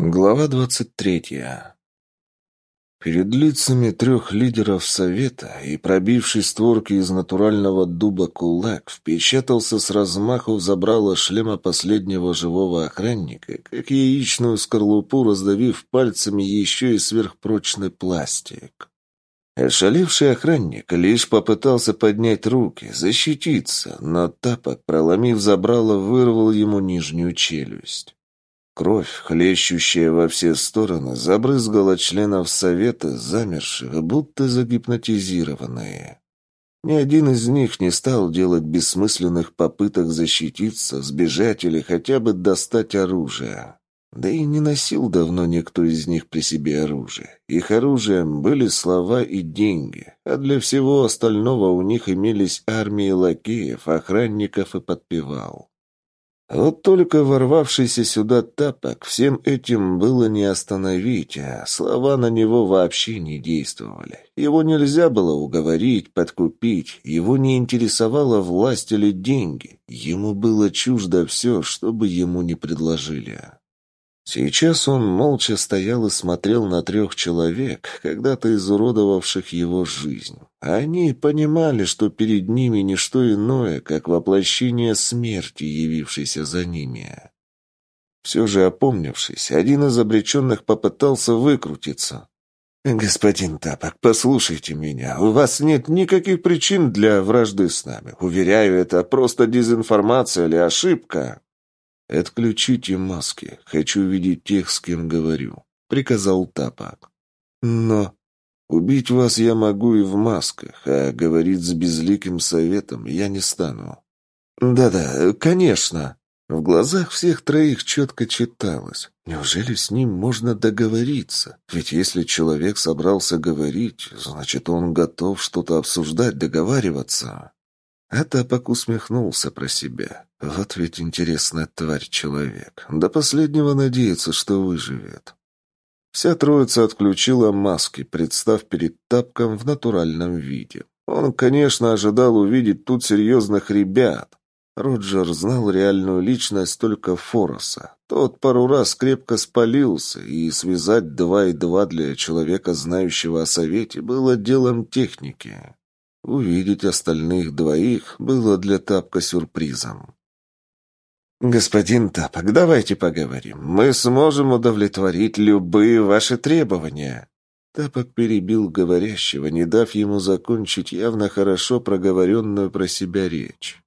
Глава двадцать третья. Перед лицами трех лидеров Совета и пробивший створки из натурального дуба кулак впечатался с размаху в забрало шлема последнего живого охранника, как яичную скорлупу раздавив пальцами еще и сверхпрочный пластик. Ошалевший охранник лишь попытался поднять руки, защититься, но тапок, проломив забрало, вырвал ему нижнюю челюсть. Кровь, хлещущая во все стороны, забрызгала членов совета, замерших, будто загипнотизированные. Ни один из них не стал делать бессмысленных попыток защититься, сбежать или хотя бы достать оружие. Да и не носил давно никто из них при себе оружие. Их оружием были слова и деньги, а для всего остального у них имелись армии лакеев, охранников и подпевал. Вот только ворвавшийся сюда тапок всем этим было не остановить, а слова на него вообще не действовали. Его нельзя было уговорить, подкупить, его не интересовала власть или деньги. Ему было чуждо все, что бы ему не предложили. Сейчас он молча стоял и смотрел на трех человек, когда-то изуродовавших его жизнь. Они понимали, что перед ними не что иное, как воплощение смерти, явившейся за ними. Все же опомнившись, один из обреченных попытался выкрутиться. «Господин Тапок, послушайте меня. У вас нет никаких причин для вражды с нами. Уверяю, это просто дезинформация или ошибка». «Отключите маски. Хочу видеть тех, с кем говорю», — приказал Тапак. «Но убить вас я могу и в масках, а говорить с безликим советом я не стану». «Да-да, конечно». В глазах всех троих четко читалось. Неужели с ним можно договориться? Ведь если человек собрался говорить, значит, он готов что-то обсуждать, договариваться. А Тапок усмехнулся про себя. Вот ведь интересная тварь человек. До последнего надеется, что выживет. Вся троица отключила маски, представ перед Тапком в натуральном виде. Он, конечно, ожидал увидеть тут серьезных ребят. Роджер знал реальную личность только Фороса. Тот пару раз крепко спалился, и связать два и два для человека, знающего о совете, было делом техники. Увидеть остальных двоих было для Тапка сюрпризом. «Господин Тапок, давайте поговорим. Мы сможем удовлетворить любые ваши требования». Тапок перебил говорящего, не дав ему закончить явно хорошо проговоренную про себя речь.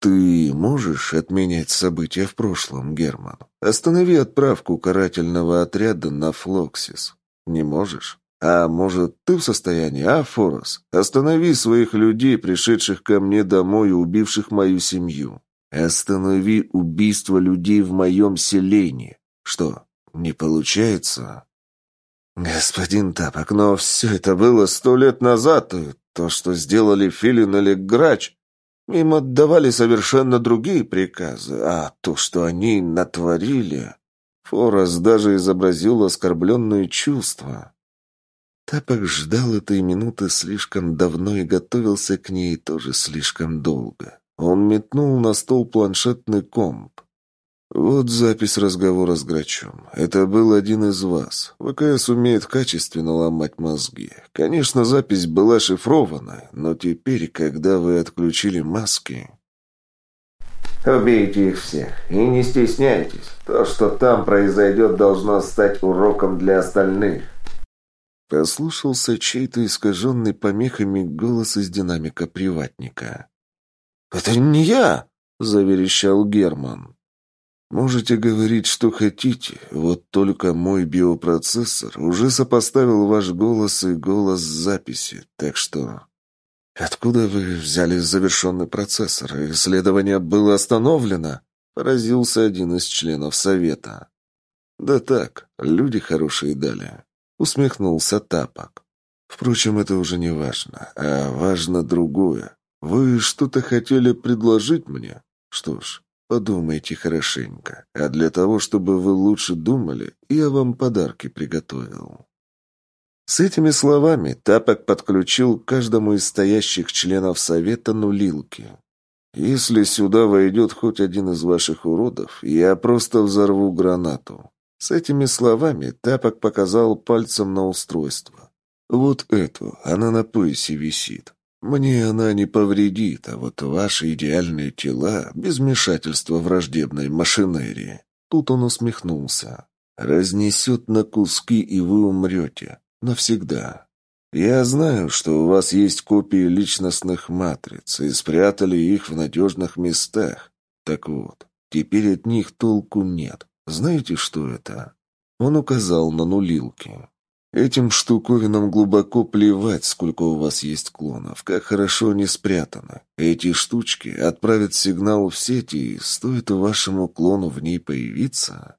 «Ты можешь отменять события в прошлом, Герман? Останови отправку карательного отряда на Флоксис. Не можешь? А может, ты в состоянии, а, Форос? Останови своих людей, пришедших ко мне домой и убивших мою семью. Останови убийство людей в моем селении. Что, не получается? Господин Тапок, но все это было сто лет назад, и то, что сделали Филин или Грач, им отдавали совершенно другие приказы, а то, что они натворили... Форос даже изобразил оскорбленные чувства. Тапок ждал этой минуты слишком давно и готовился к ней тоже слишком долго. Он метнул на стол планшетный комп. «Вот запись разговора с Грачом. Это был один из вас. ВКС умеет качественно ломать мозги. Конечно, запись была шифрована, но теперь, когда вы отключили маски...» «Убейте их всех и не стесняйтесь. То, что там произойдет, должно стать уроком для остальных». Послушался чей-то искаженный помехами голос из динамика приватника. «Это не я!» — заверещал Герман. «Можете говорить, что хотите, вот только мой биопроцессор уже сопоставил ваш голос и голос записи, так что...» «Откуда вы взяли завершенный процессор? Исследование было остановлено?» — поразился один из членов совета. «Да так, люди хорошие дали». Усмехнулся Тапок. Впрочем, это уже не важно, а важно другое. Вы что-то хотели предложить мне? Что ж, подумайте хорошенько. А для того, чтобы вы лучше думали, я вам подарки приготовил. С этими словами Тапок подключил каждому из стоящих членов совета нулилки. «Если сюда войдет хоть один из ваших уродов, я просто взорву гранату. С этими словами Тапок показал пальцем на устройство. «Вот эту, она на поясе висит. Мне она не повредит, а вот ваши идеальные тела без вмешательства враждебной машинерии». Тут он усмехнулся. «Разнесет на куски, и вы умрете. Навсегда. Я знаю, что у вас есть копии личностных матриц, и спрятали их в надежных местах. Так вот, теперь от них толку нет. Знаете, что это?» Он указал на нулилки. «Этим штуковинам глубоко плевать, сколько у вас есть клонов, как хорошо они спрятаны. Эти штучки отправят сигнал в сеть, и стоит вашему клону в ней появиться...»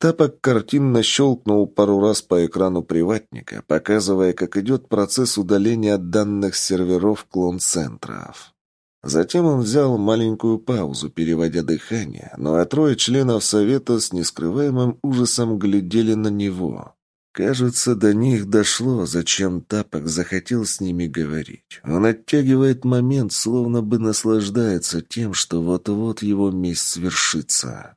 Тапок картинно щелкнул пару раз по экрану приватника, показывая, как идет процесс удаления данных серверов клон-центров. Затем он взял маленькую паузу, переводя дыхание, но а трое членов Совета с нескрываемым ужасом глядели на него. Кажется, до них дошло, зачем Тапок захотел с ними говорить. Он оттягивает момент, словно бы наслаждается тем, что вот-вот его месть свершится.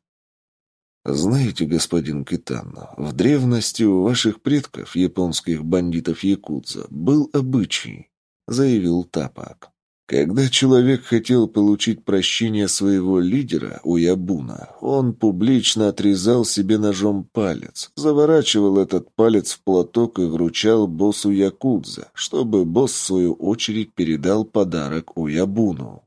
«Знаете, господин Китано, в древности у ваших предков, японских бандитов-якудза, был обычай», — заявил Тапок. Когда человек хотел получить прощение своего лидера, Уябуна, он публично отрезал себе ножом палец, заворачивал этот палец в платок и вручал боссу Якудза, чтобы босс, в свою очередь, передал подарок Уябуну.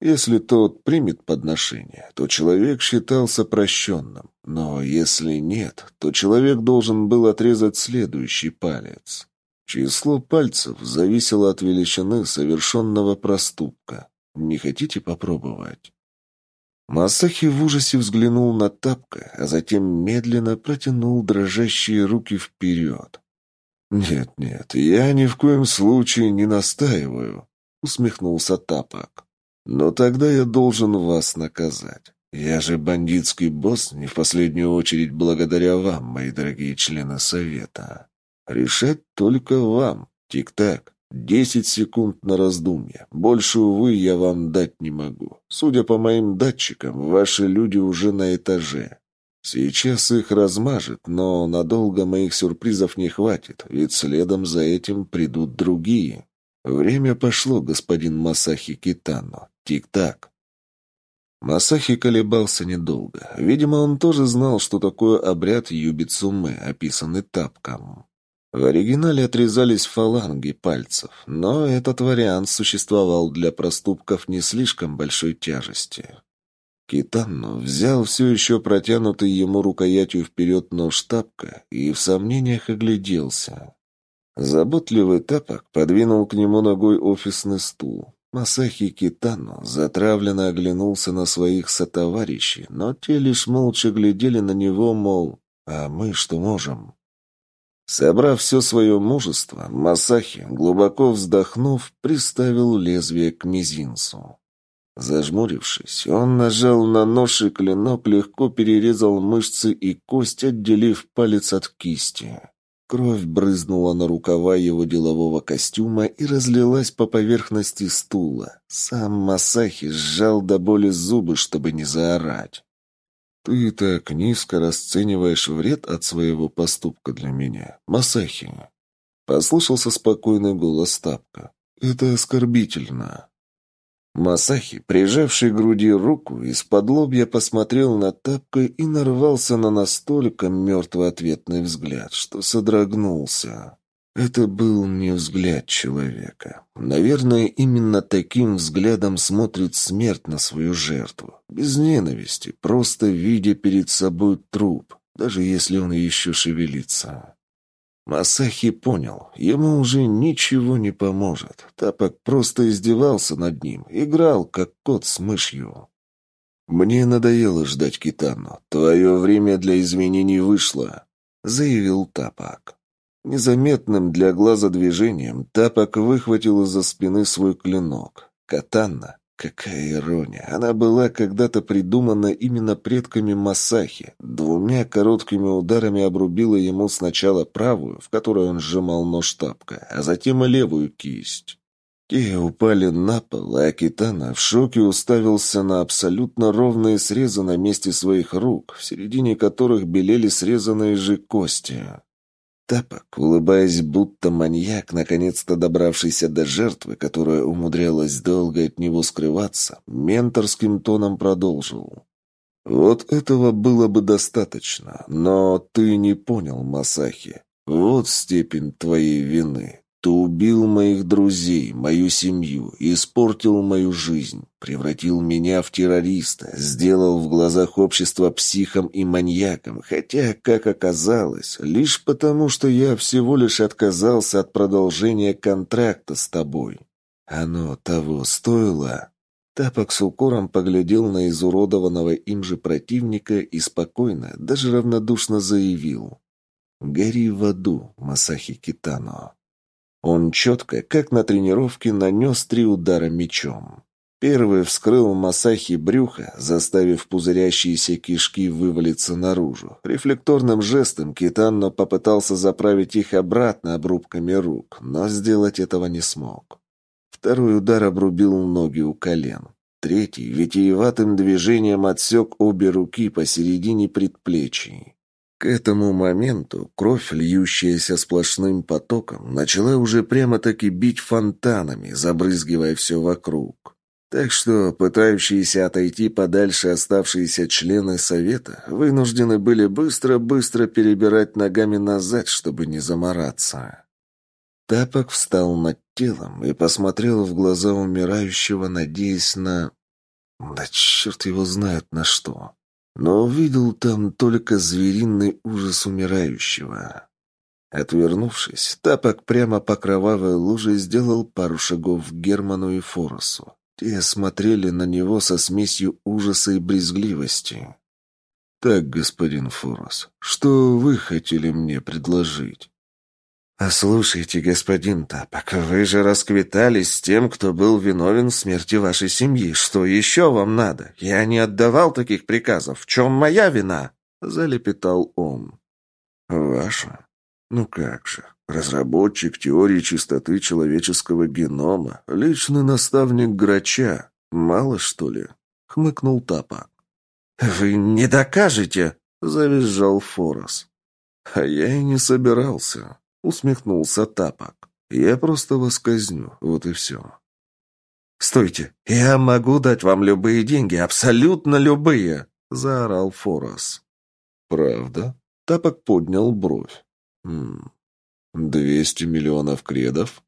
Если тот примет подношение, то человек считался прощенным, но если нет, то человек должен был отрезать следующий палец. Число пальцев зависело от величины совершенного проступка. Не хотите попробовать? Масахи в ужасе взглянул на тапка, а затем медленно протянул дрожащие руки вперед. «Нет, нет, я ни в коем случае не настаиваю», — усмехнулся тапок. «Но тогда я должен вас наказать. Я же бандитский босс, не в последнюю очередь благодаря вам, мои дорогие члены Совета». Решать только вам. Тик-так. Десять секунд на раздумье. Больше, увы, я вам дать не могу. Судя по моим датчикам, ваши люди уже на этаже. Сейчас их размажет, но надолго моих сюрпризов не хватит, ведь следом за этим придут другие. Время пошло, господин Масахи Китано. Тик-так. Масахи колебался недолго. Видимо, он тоже знал, что такое обряд Юбицумы, описанный тапком. В оригинале отрезались фаланги пальцев, но этот вариант существовал для проступков не слишком большой тяжести. Китанно взял все еще протянутый ему рукоятью вперед нож тапка и в сомнениях огляделся. Заботливый тапок подвинул к нему ногой офисный стул. Масахи Китано затравленно оглянулся на своих сотоварищей, но те лишь молча глядели на него, мол, «А мы что можем?» Собрав все свое мужество, Масахи, глубоко вздохнув, приставил лезвие к мизинцу. Зажмурившись, он нажал на нож, и клинок легко перерезал мышцы и кость, отделив палец от кисти. Кровь брызнула на рукава его делового костюма и разлилась по поверхности стула. Сам Масахи сжал до боли зубы, чтобы не заорать. «Ты так низко расцениваешь вред от своего поступка для меня, Масахи!» Послушался спокойный голос Тапка. «Это оскорбительно!» Масахи, прижавший к груди руку, из-под лобья посмотрел на Тапка и нарвался на настолько мертвый ответный взгляд, что содрогнулся. Это был не взгляд человека. Наверное, именно таким взглядом смотрит смерть на свою жертву. Без ненависти, просто видя перед собой труп, даже если он еще шевелится. Масахи понял, ему уже ничего не поможет. Тапок просто издевался над ним, играл, как кот с мышью. «Мне надоело ждать Китану. Твое время для изменений вышло», — заявил Тапок. Незаметным для глаза движением Тапок выхватил из-за спины свой клинок. Катанна. Какая ирония. Она была когда-то придумана именно предками Масахи. Двумя короткими ударами обрубила ему сначала правую, в которой он сжимал нож тапка, а затем и левую кисть. Те упали на пол, а Китана в шоке уставился на абсолютно ровные срезы на месте своих рук, в середине которых белели срезанные же кости. Тапок, улыбаясь будто маньяк, наконец-то добравшийся до жертвы, которая умудрялась долго от него скрываться, менторским тоном продолжил. «Вот этого было бы достаточно, но ты не понял, Масахи. Вот степень твоей вины. Ты убил моих друзей, мою семью, испортил мою жизнь, превратил меня в террориста, сделал в глазах общества психом и маньяком, хотя, как оказалось, лишь потому, что я всего лишь отказался от продолжения контракта с тобой. Оно того стоило?» Тапок с укором поглядел на изуродованного им же противника и спокойно, даже равнодушно заявил. «Гори в аду, Масахи Китано». Он четко, как на тренировке, нанес три удара мечом. Первый вскрыл Масахи брюха, заставив пузырящиеся кишки вывалиться наружу. Рефлекторным жестом Китанно попытался заправить их обратно обрубками рук, но сделать этого не смог. Второй удар обрубил ноги у колен. Третий витиеватым движением отсек обе руки посередине предплечий. К этому моменту кровь, льющаяся сплошным потоком, начала уже прямо-таки бить фонтанами, забрызгивая все вокруг. Так что пытающиеся отойти подальше оставшиеся члены совета вынуждены были быстро-быстро перебирать ногами назад, чтобы не замораться. Тапок встал над телом и посмотрел в глаза умирающего, надеясь на... Да черт его знает на что но увидел там только звериный ужас умирающего. Отвернувшись, Тапок прямо по кровавой луже сделал пару шагов к Герману и Форосу. Те смотрели на него со смесью ужаса и брезгливости. «Так, господин Форос, что вы хотели мне предложить?» «Послушайте, господин Тапок, вы же расквитались с тем, кто был виновен в смерти вашей семьи. Что еще вам надо? Я не отдавал таких приказов. В чем моя вина?» — залепетал он. «Ваша? Ну как же. Разработчик теории чистоты человеческого генома, личный наставник Грача. Мало, что ли?» — хмыкнул Тапок. «Вы не докажете!» — завизжал Форос. «А я и не собирался усмехнулся Тапок. «Я просто вас казню, вот и все». «Стойте! Я могу дать вам любые деньги, абсолютно любые!» — заорал Форос. «Правда?» — Тапок поднял бровь. «Хм... Двести миллионов кредов?»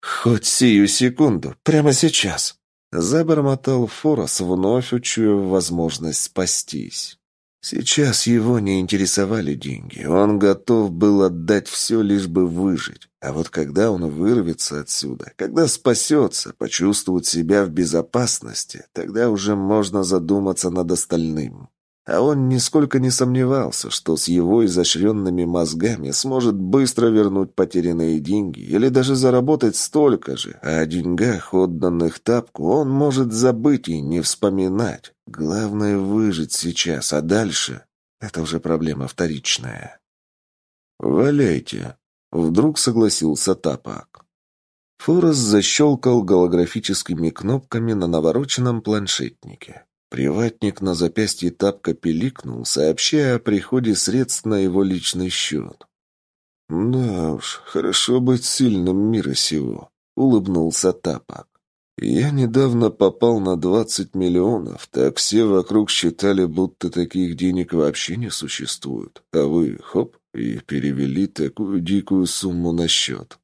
«Хоть сию секунду, прямо сейчас!» — забормотал Форос, вновь учуяв возможность спастись. Сейчас его не интересовали деньги. Он готов был отдать все, лишь бы выжить. А вот когда он вырвется отсюда, когда спасется, почувствует себя в безопасности, тогда уже можно задуматься над остальным. А он нисколько не сомневался, что с его изощренными мозгами сможет быстро вернуть потерянные деньги или даже заработать столько же, а о деньгах, отданных тапку, он может забыть и не вспоминать. Главное выжить сейчас, а дальше — это уже проблема вторичная. «Валяйте», — вдруг согласился Тапок. Форес защелкал голографическими кнопками на навороченном планшетнике. Приватник на запястье тапка пиликнул, сообщая о приходе средств на его личный счет. «Да уж, хорошо быть сильным мира сего», — улыбнулся тапок. «Я недавно попал на двадцать миллионов, так все вокруг считали, будто таких денег вообще не существует, а вы, хоп, и перевели такую дикую сумму на счет».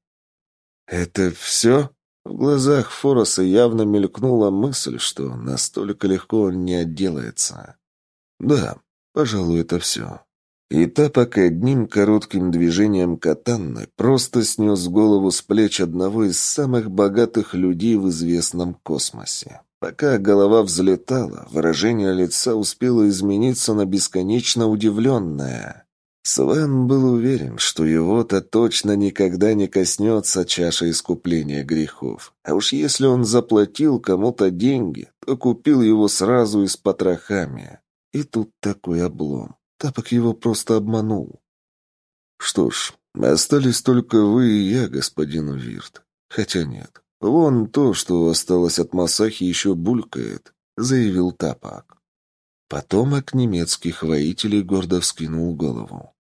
«Это все?» В глазах Фороса явно мелькнула мысль, что настолько легко он не отделается. Да, пожалуй, это все. И Тапок одним коротким движением катанны просто снес голову с плеч одного из самых богатых людей в известном космосе. Пока голова взлетала, выражение лица успело измениться на бесконечно удивленное. Свен был уверен, что его-то точно никогда не коснется чаша искупления грехов. А уж если он заплатил кому-то деньги, то купил его сразу и с потрохами. И тут такой облом. Тапок его просто обманул. Что ж, остались только вы и я, господин Вирт. Хотя нет, Вон то, что осталось от Масахи, еще булькает», — заявил Тапак. Потомок немецких воителей гордо вскинул голову.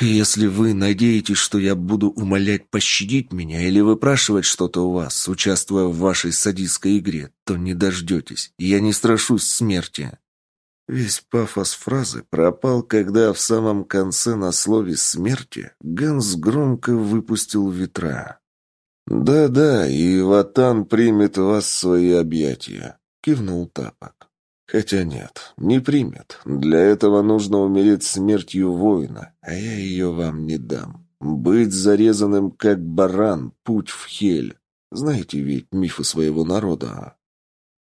«Если вы надеетесь, что я буду умолять пощадить меня или выпрашивать что-то у вас, участвуя в вашей садистской игре, то не дождетесь. Я не страшусь смерти». Весь пафос фразы пропал, когда в самом конце на слове «смерти» Ганс громко выпустил ветра. «Да-да, и Ватан примет вас в свои объятия», — кивнул Тапок. Хотя нет, не примет. Для этого нужно умереть смертью воина, а я ее вам не дам. Быть зарезанным, как баран, путь в хель. Знаете ведь мифы своего народа.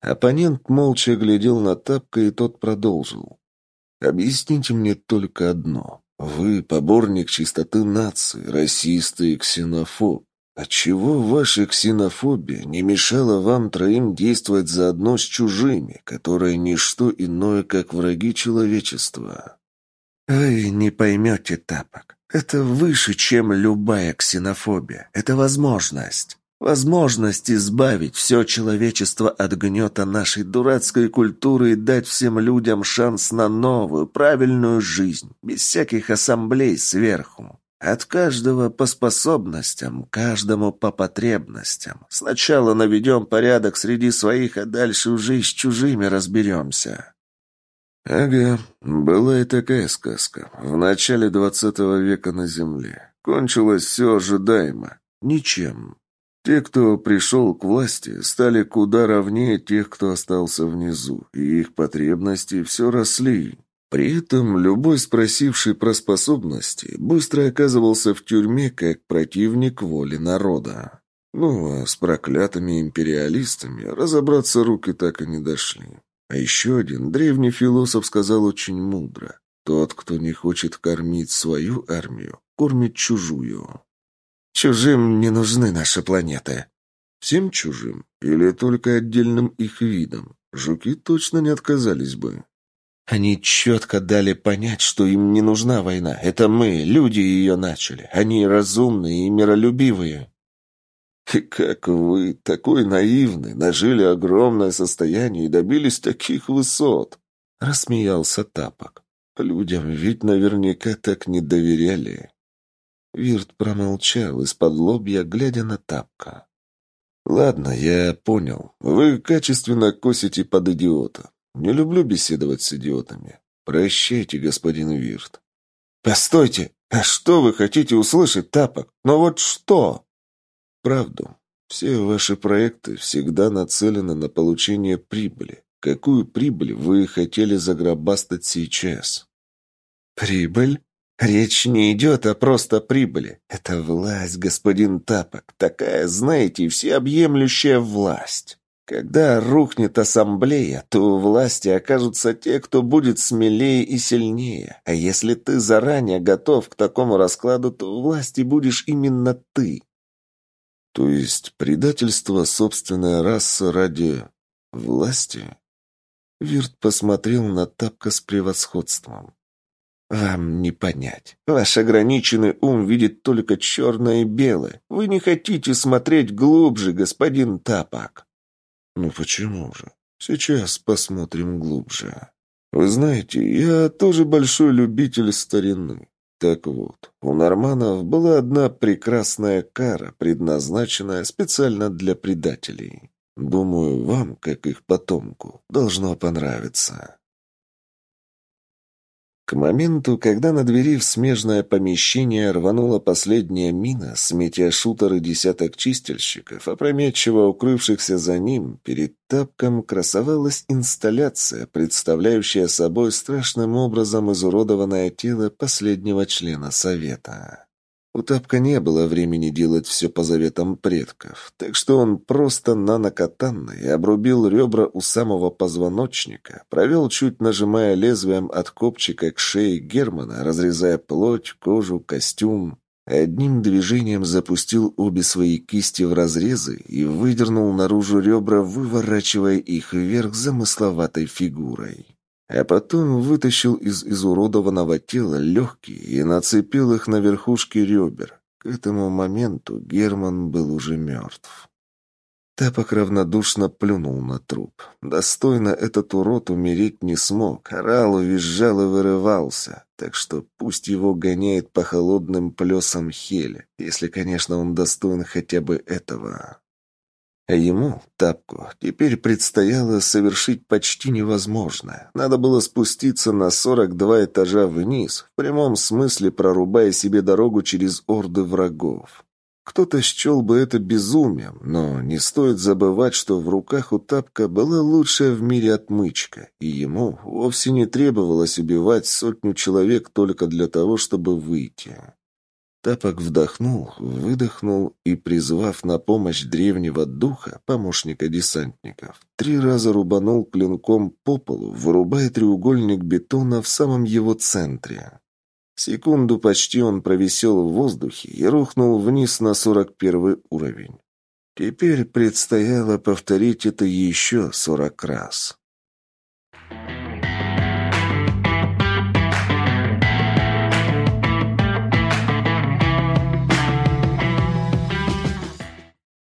Оппонент молча глядел на Тапка, и тот продолжил. «Объясните мне только одно. Вы поборник чистоты нации, расист и ксенофоб. Отчего ваша ксенофобия не мешала вам троим действовать заодно с чужими, которые не что иное, как враги человечества? Вы не поймете, Тапок. Это выше, чем любая ксенофобия. Это возможность. Возможность избавить все человечество от гнета нашей дурацкой культуры и дать всем людям шанс на новую, правильную жизнь, без всяких ассамблей сверху. От каждого по способностям, каждому по потребностям. Сначала наведем порядок среди своих, а дальше уже с чужими разберемся. Ага, была и такая сказка. В начале двадцатого века на Земле. Кончилось все ожидаемо. Ничем. Те, кто пришел к власти, стали куда ровнее тех, кто остался внизу, и их потребности все росли. При этом любой спросивший про способности быстро оказывался в тюрьме как противник воли народа. Ну, а с проклятыми империалистами разобраться руки так и не дошли. А еще один древний философ сказал очень мудро. Тот, кто не хочет кормить свою армию, кормит чужую. Чужим не нужны наши планеты. Всем чужим или только отдельным их видам? Жуки точно не отказались бы. Они четко дали понять, что им не нужна война. Это мы, люди, ее начали. Они разумные и миролюбивые. И как вы, такой наивный, нажили огромное состояние и добились таких высот? Рассмеялся Тапок. Людям ведь наверняка так не доверяли. Вирт промолчал из-под лобья, глядя на Тапка. «Ладно, я понял. Вы качественно косите под идиота. Не люблю беседовать с идиотами. Прощайте, господин Вирт. Постойте, а что вы хотите услышать, Тапок? Но вот что? Правду. Все ваши проекты всегда нацелены на получение прибыли. Какую прибыль вы хотели загробастать сейчас? Прибыль? Речь не идет о просто прибыли. Это власть, господин Тапок. Такая, знаете, всеобъемлющая власть. Когда рухнет ассамблея, то у власти окажутся те, кто будет смелее и сильнее. А если ты заранее готов к такому раскладу, то у власти будешь именно ты. То есть предательство собственной расы ради власти? Вирт посмотрел на Тапка с превосходством. «Вам не понять. Ваш ограниченный ум видит только черное и белое. Вы не хотите смотреть глубже, господин Тапак». «Ну почему же? Сейчас посмотрим глубже. Вы знаете, я тоже большой любитель старины. Так вот, у норманов была одна прекрасная кара, предназначенная специально для предателей. Думаю, вам, как их потомку, должно понравиться». К моменту, когда на двери в смежное помещение рванула последняя мина, сметя шутер и десяток чистильщиков, опрометчиво укрывшихся за ним, перед тапком красовалась инсталляция, представляющая собой страшным образом изуродованное тело последнего члена Совета. У Тапка не было времени делать все по заветам предков, так что он просто нанокатанной обрубил ребра у самого позвоночника, провел, чуть нажимая лезвием от копчика к шее Германа, разрезая плоть, кожу, костюм. Одним движением запустил обе свои кисти в разрезы и выдернул наружу ребра, выворачивая их вверх замысловатой фигурой а потом вытащил из изуродованного тела легкие и нацепил их на верхушки ребер. К этому моменту Герман был уже мертв. Тапок равнодушно плюнул на труп. Достойно этот урод умереть не смог. Орал, визжал и вырывался. Так что пусть его гоняет по холодным плесам Хель, если, конечно, он достоин хотя бы этого. А ему, Тапку, теперь предстояло совершить почти невозможное. Надо было спуститься на 42 этажа вниз, в прямом смысле прорубая себе дорогу через орды врагов. Кто-то счел бы это безумием, но не стоит забывать, что в руках у Тапка была лучшая в мире отмычка, и ему вовсе не требовалось убивать сотню человек только для того, чтобы выйти. Тапок вдохнул, выдохнул и, призвав на помощь древнего духа, помощника десантников, три раза рубанул клинком по полу, вырубая треугольник бетона в самом его центре. Секунду почти он провисел в воздухе и рухнул вниз на сорок первый уровень. Теперь предстояло повторить это еще сорок раз.